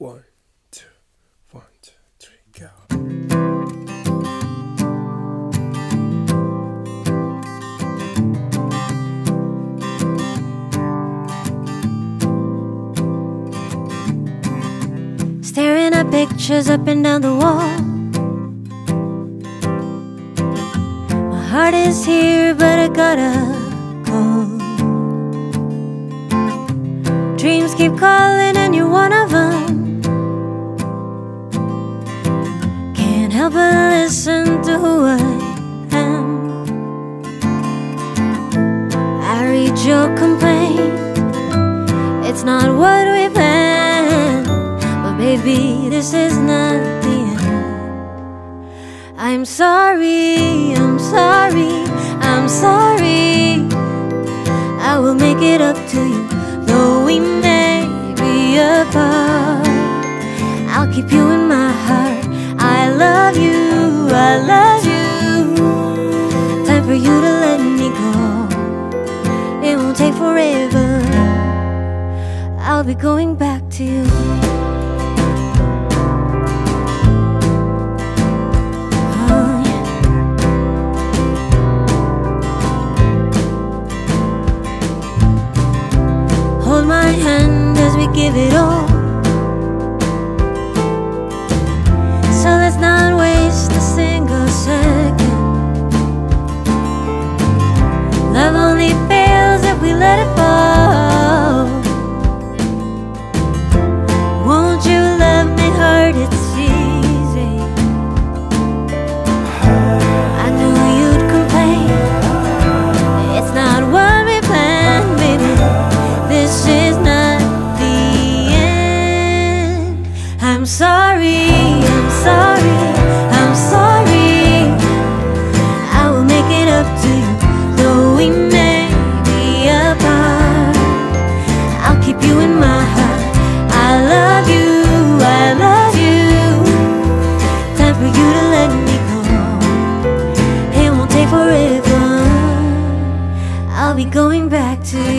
One, two, one, two, three, go. Staring at pictures up and down the wall. My heart is here, but I gotta go. Dreams keep calling, and you're But listen to who I am. I read your complaint. It's not what we planned. But baby, this is not the end. I'm sorry, I'm sorry, I'm sorry. I will make it up to you, though we may be apart. I'll keep you in love you, I love you. Time for you to let me go. It won't take forever. I'll be going back to you. Hold my hand as we give it all. I'll be going back to you.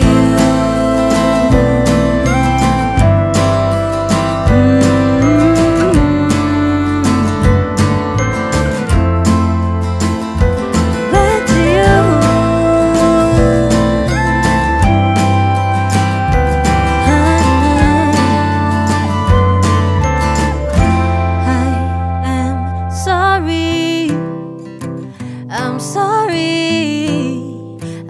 I'm sorry.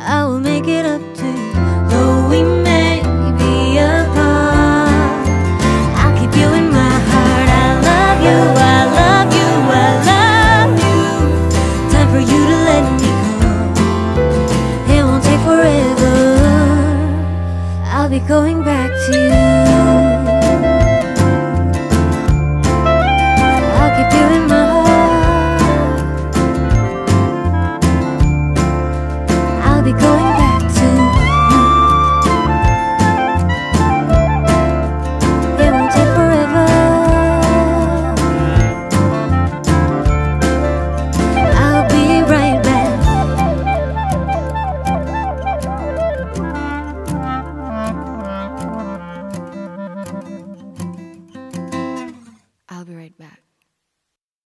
I will make it up to you, though we may be apart. I'll keep you in my heart. I love you. I love you. I love you. Time for you to let me go. It won't take forever. I'll be going back to you.